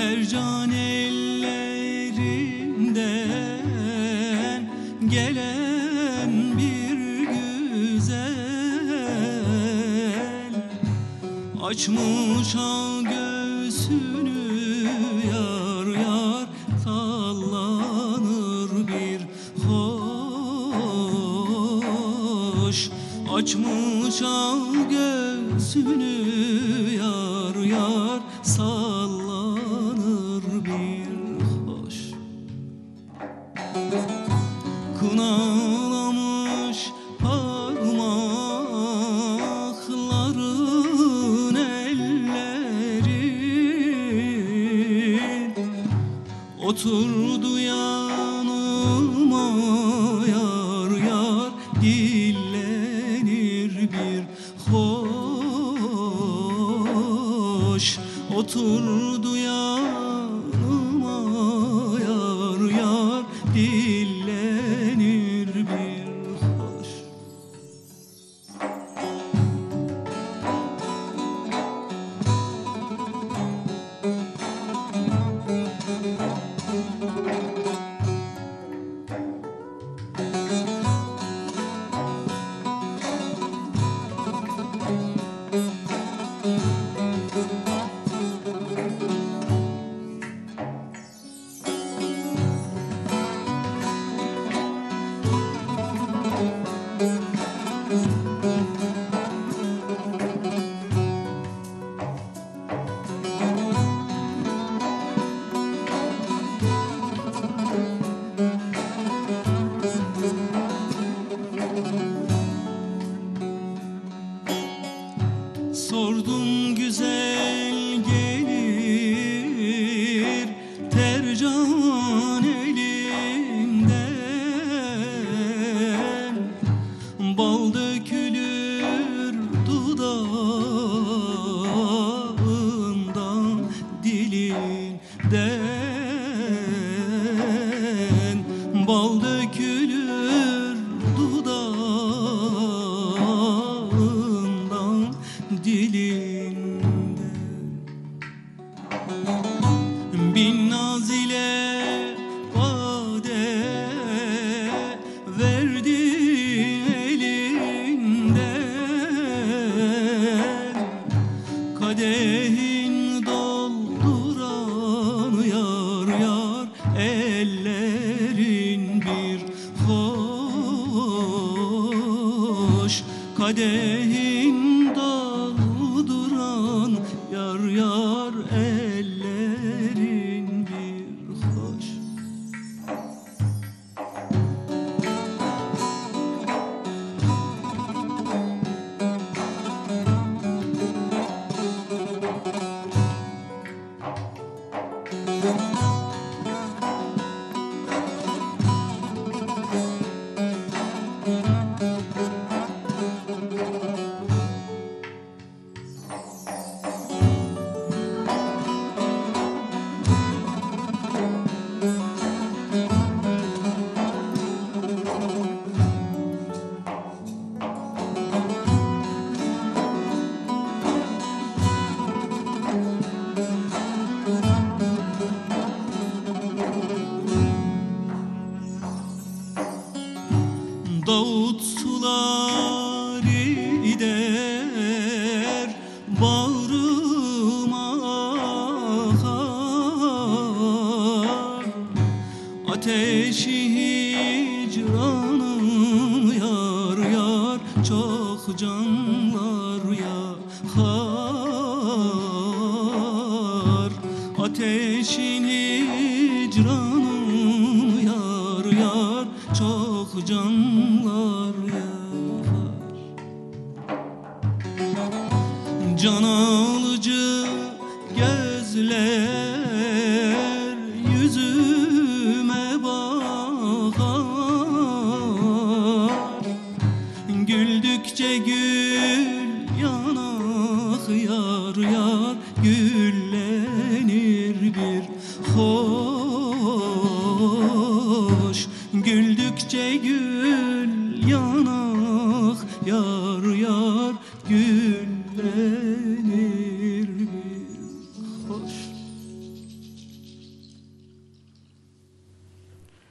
Tercan ellerinden gelen bir güzel. Açmış al göğsünü yar yar sallanır bir hoş. Açmış al göğsünü Oturdu yanıma yar yar dillenir bir hoş. Oturdu güzel tercan elinden. Bal hoş Kadehin Davut suları der bağrıma akar. Ateşi hicranı yar yar çok canlar yakar. Ateşin çok canlar yakar. Can alıcı gözler yüzüme bakar. Güldükçe gül yanak yar yar Güllenir yar yar Güllenir